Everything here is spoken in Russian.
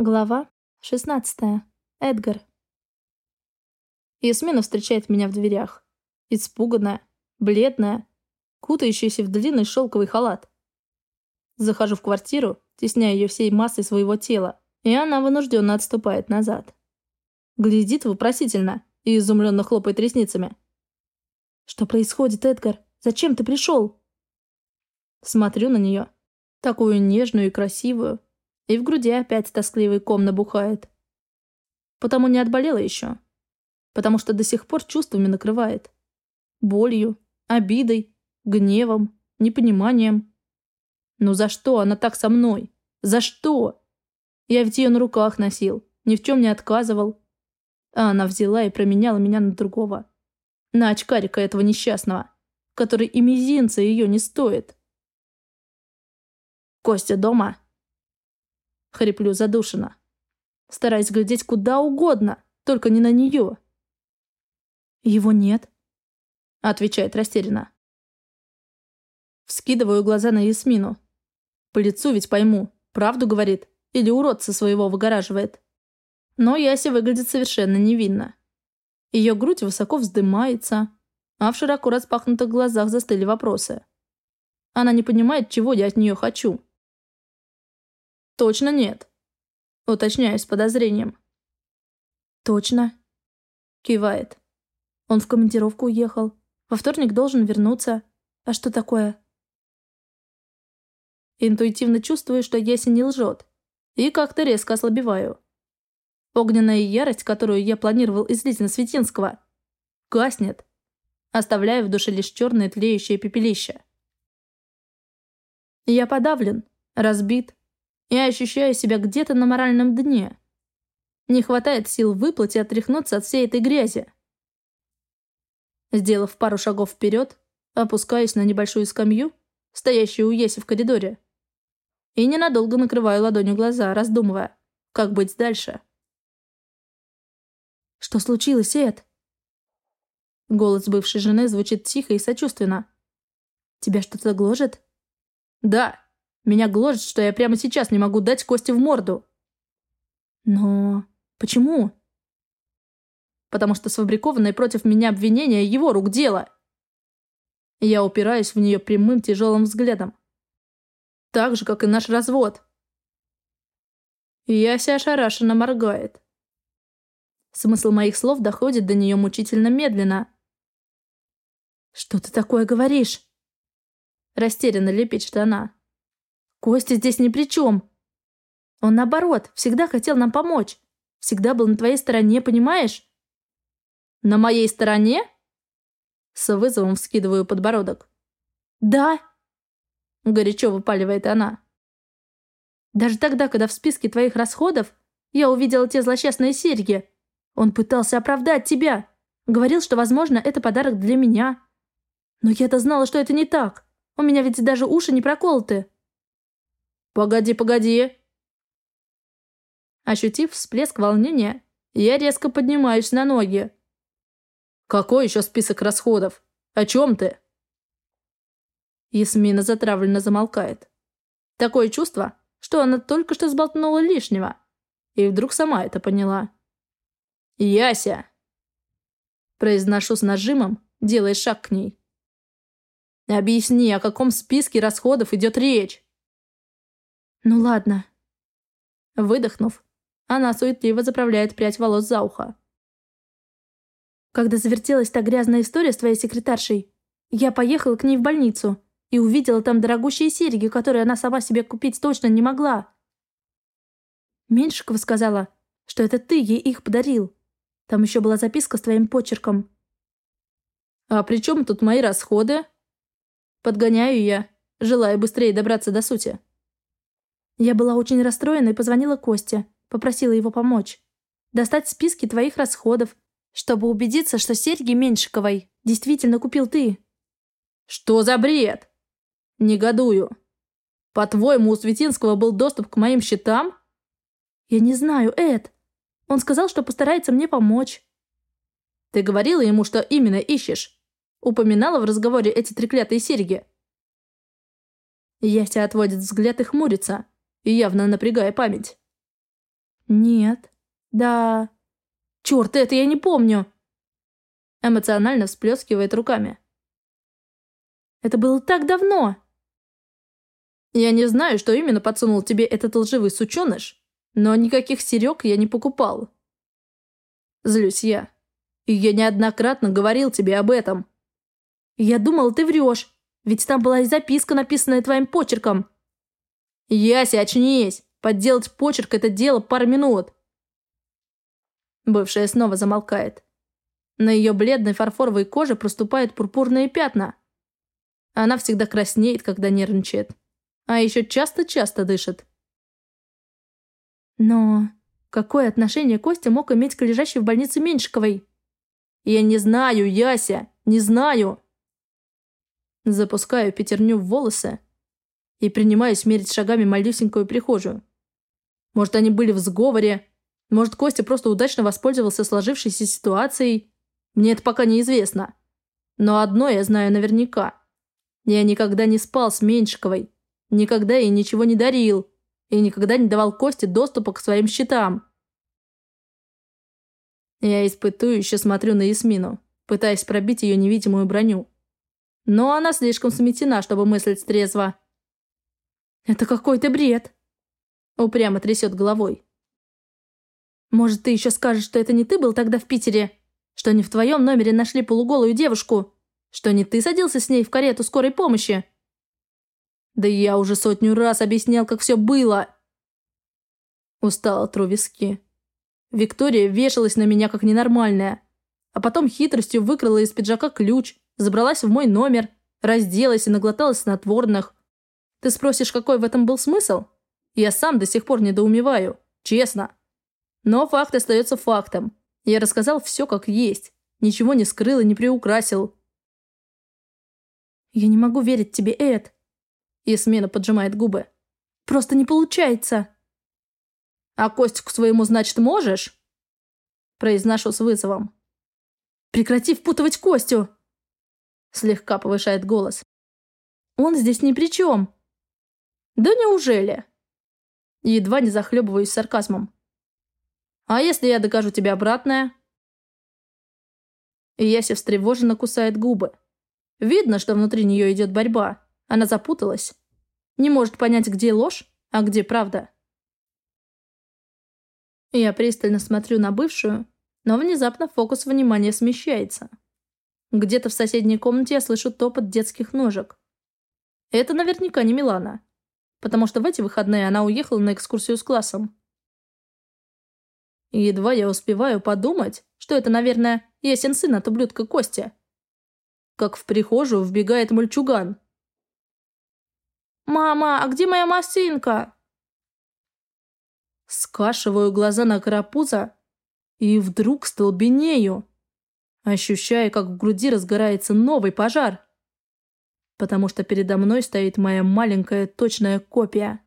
Глава 16. Эдгар. Ясмина встречает меня в дверях. Испуганная, бледная, кутающаяся в длинный шелковый халат. Захожу в квартиру, тесняя ее всей массой своего тела, и она вынужденно отступает назад. Глядит вопросительно и изумленно хлопает ресницами. «Что происходит, Эдгар? Зачем ты пришел?» Смотрю на нее, такую нежную и красивую, и в груди опять тоскливый ком набухает. Потому не отболела еще. Потому что до сих пор чувствами накрывает. Болью, обидой, гневом, непониманием. Ну за что она так со мной? За что? Я ведь ее на руках носил, ни в чем не отказывал. А она взяла и променяла меня на другого. На очкарика этого несчастного, который и мизинца ее не стоит. Костя дома? Хриплю задушенно. Стараясь глядеть куда угодно, только не на нее. «Его нет», — отвечает растерянно. Вскидываю глаза на Ясмину. По лицу ведь пойму, правду говорит или уродца своего выгораживает. Но Яся выглядит совершенно невинно. Ее грудь высоко вздымается, а в широко распахнутых глазах застыли вопросы. Она не понимает, чего я от нее хочу. «Точно нет?» Уточняю с подозрением. «Точно?» Кивает. Он в командировку уехал. Во вторник должен вернуться. А что такое? Интуитивно чувствую, что Яся не лжет. И как-то резко ослабеваю. Огненная ярость, которую я планировал излить на Светинского, гаснет, оставляя в душе лишь черное тлеющее пепелище. Я подавлен, разбит, я ощущаю себя где-то на моральном дне. Не хватает сил выплыть и отряхнуться от всей этой грязи. Сделав пару шагов вперед, опускаюсь на небольшую скамью, стоящую у Еси в коридоре, и ненадолго накрываю ладонью глаза, раздумывая, как быть дальше. «Что случилось, Эд?» Голос бывшей жены звучит тихо и сочувственно. «Тебя что-то гложет?» «Да», меня гложет, что я прямо сейчас не могу дать Косте в морду. Но почему? Потому что сфабрикованное против меня обвинение его рук дело. Я упираюсь в нее прямым тяжелым взглядом. Так же, как и наш развод. Яся ошарашенно моргает. Смысл моих слов доходит до нее мучительно медленно. «Что ты такое говоришь?» Растерянно лепечет она. Костя здесь ни при чем. Он, наоборот, всегда хотел нам помочь. Всегда был на твоей стороне, понимаешь? На моей стороне? С вызовом вскидываю подбородок. Да. Горячо выпаливает она. Даже тогда, когда в списке твоих расходов я увидела те злосчастные серьги, он пытался оправдать тебя. Говорил, что, возможно, это подарок для меня. Но я-то знала, что это не так. У меня ведь даже уши не проколоты. «Погоди, погоди!» Ощутив всплеск волнения, я резко поднимаюсь на ноги. «Какой еще список расходов? О чем ты?» Ясмина затравленно замолкает. Такое чувство, что она только что сболтнула лишнего. И вдруг сама это поняла. «Яся!» Произношу с нажимом, делая шаг к ней. «Объясни, о каком списке расходов идет речь?» «Ну ладно». Выдохнув, она суетливо заправляет прядь волос за ухо. Когда завертелась та грязная история с твоей секретаршей, я поехала к ней в больницу и увидела там дорогущие серьги, которые она сама себе купить точно не могла. Меньшикова сказала, что это ты ей их подарил. Там еще была записка с твоим почерком. «А при чем тут мои расходы?» Подгоняю я, желая быстрее добраться до сути. Я была очень расстроена и позвонила Косте, попросила его помочь. Достать списки твоих расходов, чтобы убедиться, что серьги Меньшиковой действительно купил ты. Что за бред? Негодую. По-твоему, у Светинского был доступ к моим счетам? Я не знаю, Эд. Он сказал, что постарается мне помочь. Ты говорила ему, что именно ищешь? Упоминала в разговоре эти треклятые серьги? Яся отводит взгляд и хмурится явно напрягая память. Нет. Да. Черт, это я не помню. Эмоционально всплескивает руками. Это было так давно. Я не знаю, что именно подсунул тебе этот лживый сученыш, но никаких серег я не покупал. Злюсь я. И я неоднократно говорил тебе об этом. Я думал, ты врешь, ведь там была и записка, написанная твоим почерком. Яся, очнись! Подделать почерк – это дело пары минут. Бывшая снова замолкает. На ее бледной фарфоровой коже проступают пурпурные пятна. Она всегда краснеет, когда нервничает. А еще часто-часто дышит. Но какое отношение Костя мог иметь к лежащей в больнице Меньшиковой? Я не знаю, Яся, не знаю. Запускаю пятерню в волосы и принимаюсь мерить шагами малюсенькую прихожую. Может, они были в сговоре, может, Костя просто удачно воспользовался сложившейся ситуацией. Мне это пока неизвестно. Но одно я знаю наверняка. Я никогда не спал с Меньшиковой, никогда ей ничего не дарил и никогда не давал Косте доступа к своим счетам. Я испытующе смотрю на Ясмину, пытаясь пробить ее невидимую броню. Но она слишком сметена, чтобы мыслить трезво. «Это какой-то бред!» Упрямо трясет головой. «Может, ты еще скажешь, что это не ты был тогда в Питере? Что не в твоем номере нашли полуголую девушку? Что не ты садился с ней в карету скорой помощи?» «Да я уже сотню раз объяснял, как все было!» Устала тру виски. Виктория вешалась на меня как ненормальная, а потом хитростью выкрала из пиджака ключ, забралась в мой номер, разделась и наглоталась снотворных. Ты спросишь, какой в этом был смысл? Я сам до сих пор недоумеваю, честно. Но факт остается фактом. Я рассказал все как есть, ничего не скрыл и не приукрасил. «Я не могу верить тебе, Эд!» Ясмина поджимает губы. «Просто не получается!» «А Костику своему, значит, можешь?» Произношу с вызовом. «Прекрати впутывать Костю!» Слегка повышает голос. «Он здесь ни при чем!» «Да неужели?» Едва не захлебываюсь сарказмом. «А если я докажу тебе обратное?» Яся встревоженно кусает губы. Видно, что внутри нее идет борьба. Она запуталась. Не может понять, где ложь, а где правда. Я пристально смотрю на бывшую, но внезапно фокус внимания смещается. Где-то в соседней комнате я слышу топот детских ножек. Это наверняка не Милана, потому что в эти выходные она уехала на экскурсию с классом. Едва я успеваю подумать, что это, наверное, ясен сын от ублюдка Костя. Как в прихожую вбегает мальчуган. «Мама, а где моя масинка?» Скашиваю глаза на карапуза и вдруг столбенею, ощущая, как в груди разгорается новый пожар. Потому что передо мной стоит моя маленькая точная копия.